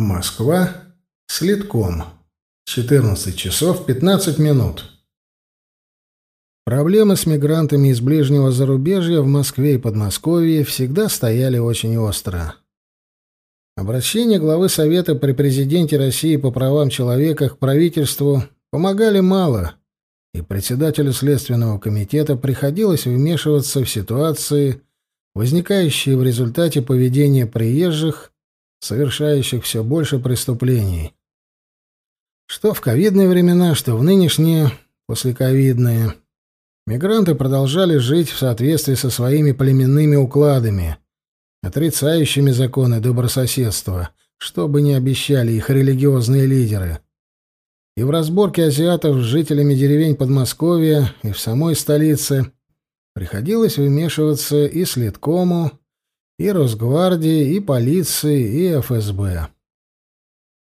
Москва, Следком. 14 часов 15 минут. Проблемы с мигрантами из ближнего зарубежья в Москве и Подмосковье всегда стояли очень остро. Обращения главы Совета при президенте России по правам человека к правительству помогали мало, и председателю Следственного комитета приходилось вмешиваться в ситуации, возникающие в результате поведения приезжих совершающих все больше преступлений. Что в ковидные времена, что в нынешние, послековидные. Мигранты продолжали жить в соответствии со своими племенными укладами, отрицающими законы добрососедства, что бы ни обещали их религиозные лидеры. И в разборке азиатов с жителями деревень Подмосковья и в самой столице приходилось вмешиваться и следкому, и Росгвардии, и полиции, и ФСБ.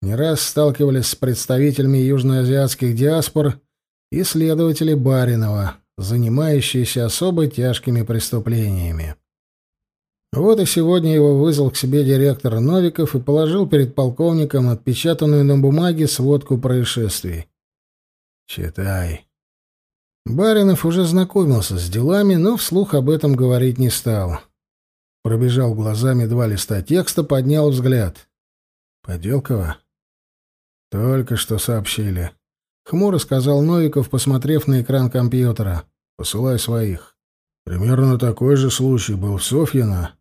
Не раз сталкивались с представителями южноазиатских диаспор и следователи Баринова, занимающиеся особо тяжкими преступлениями. Вот и сегодня его вызвал к себе директор Новиков и положил перед полковником отпечатанную на бумаге сводку происшествий. «Читай». Баринов уже знакомился с делами, но вслух об этом говорить не стал. Пробежал глазами два листа текста, поднял взгляд. «Поделкова?» «Только что сообщили». Хмуро сказал Новиков, посмотрев на экран компьютера. «Посылай своих». Примерно такой же случай был в Софьино.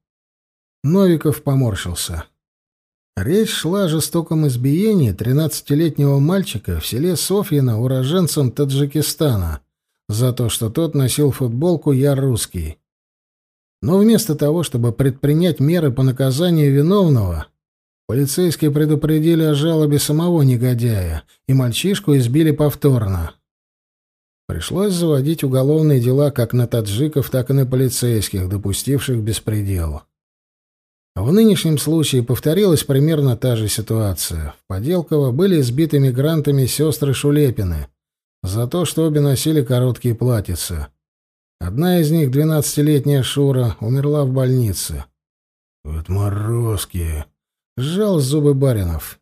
Новиков поморщился. Речь шла о жестоком избиении тринадцатилетнего мальчика в селе Софьино уроженцем Таджикистана за то, что тот носил футболку «Я русский». Но вместо того, чтобы предпринять меры по наказанию виновного, полицейские предупредили о жалобе самого негодяя, и мальчишку избили повторно. Пришлось заводить уголовные дела как на таджиков, так и на полицейских, допустивших беспредел. В нынешнем случае повторилась примерно та же ситуация. В Поделково были избиты мигрантами сестры Шулепины за то, что обе носили короткие платьица. Одна из них, двенадцатилетняя Шура, умерла в больнице. Вот морозки. Сжал зубы Баринов.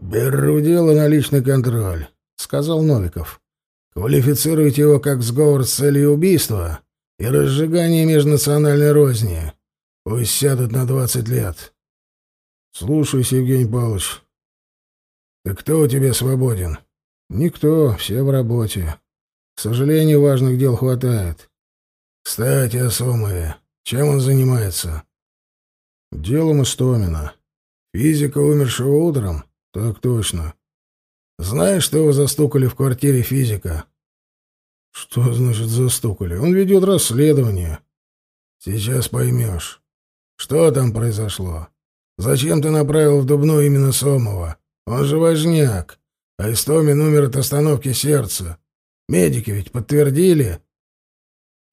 «Беру дело на личный контроль», — сказал Новиков. «Квалифицируйте его как сговор с целью убийства и разжигание межнациональной розни. Пусть сядут на двадцать лет». «Слушаюсь, Евгений Павлович». «Ты кто у тебя свободен?» «Никто, все в работе. К сожалению, важных дел хватает. «Кстати, о Сомове. Чем он занимается?» «Делом Истомина. Физика умершего утром?» «Так точно. Знаешь, что его застукали в квартире физика?» «Что значит застукали? Он ведет расследование». «Сейчас поймешь. Что там произошло? Зачем ты направил в Дубну именно Сомова? Он же важняк. А Истомин умер от остановки сердца. Медики ведь подтвердили?»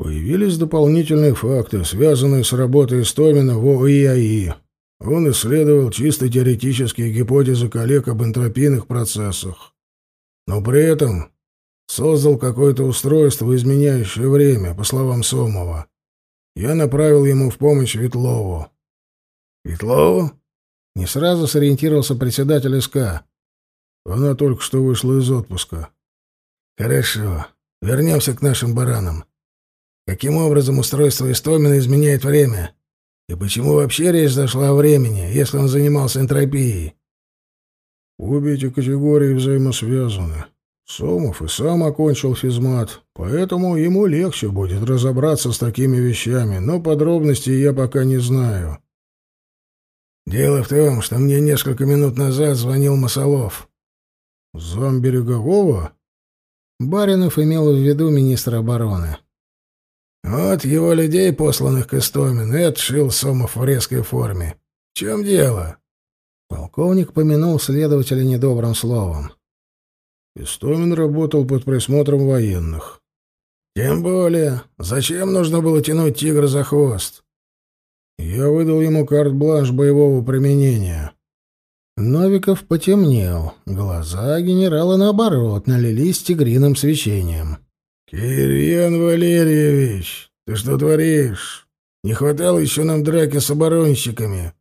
Появились дополнительные факты, связанные с работой Истомина в ОИАИ. Он исследовал чисто теоретические гипотезы коллег об энтропийных процессах. Но при этом создал какое-то устройство, изменяющее время, по словам Сомова. Я направил ему в помощь Ветлову. «Ветлову?» Не сразу сориентировался председатель СК. Она только что вышла из отпуска. «Хорошо. Вернемся к нашим баранам. Каким образом устройство Истомина изменяет время? И почему вообще речь зашла о времени, если он занимался энтропией? Обе эти категории взаимосвязаны. Сомов и сам окончил физмат, поэтому ему легче будет разобраться с такими вещами, но подробностей я пока не знаю. Дело в том, что мне несколько минут назад звонил Масолов. Зам Берегового? Баринов имел в виду министра обороны. Вот его людей, посланных к Истомину, и отшил резкой форме. В чем дело?» Полковник помянул следователя недобрым словом. Истомин работал под присмотром военных. «Тем более, зачем нужно было тянуть тигра за хвост?» Я выдал ему карт-бланш боевого применения. Новиков потемнел. Глаза генерала, наоборот, налились тигриным свечением. «Кириен Валерьевич, ты что творишь? Не хватало еще нам драки с оборонщиками!»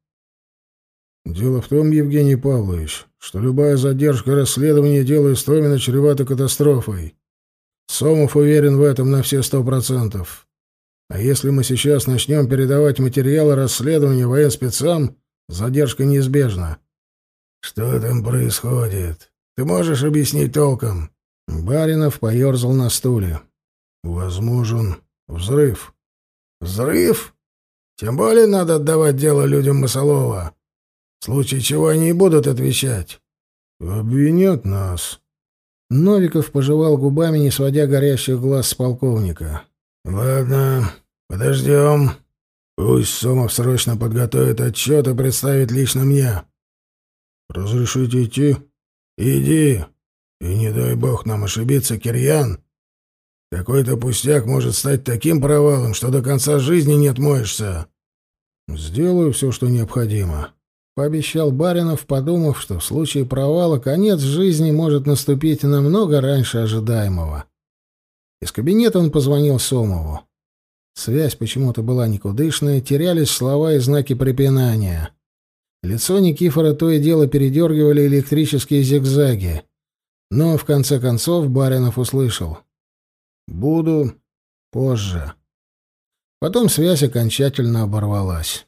«Дело в том, Евгений Павлович, что любая задержка расследования дела Истомина чревата катастрофой. Сомов уверен в этом на все сто процентов. А если мы сейчас начнем передавать материалы расследования военспецам, задержка неизбежна». «Что там происходит? Ты можешь объяснить толком?» Баринов поерзал на стуле. «Возможен взрыв». «Взрыв? Тем более надо отдавать дело людям Масолова. В случае чего они и будут отвечать. Обвинят нас». Новиков пожевал губами, не сводя горящих глаз с полковника. «Ладно, подождем. Пусть Сомов срочно подготовит отчет и представит лично мне». «Разрешите идти?» «Иди!» И не дай бог нам ошибиться, Кирьян. Какой-то пустяк может стать таким провалом, что до конца жизни не отмоешься. Сделаю все, что необходимо. Пообещал Баринов, подумав, что в случае провала конец жизни может наступить намного раньше ожидаемого. Из кабинета он позвонил Сомову. Связь почему-то была никудышная, терялись слова и знаки препинания. Лицо Никифора то и дело передергивали электрические зигзаги. Но, в конце концов, Баринов услышал. «Буду позже». Потом связь окончательно оборвалась.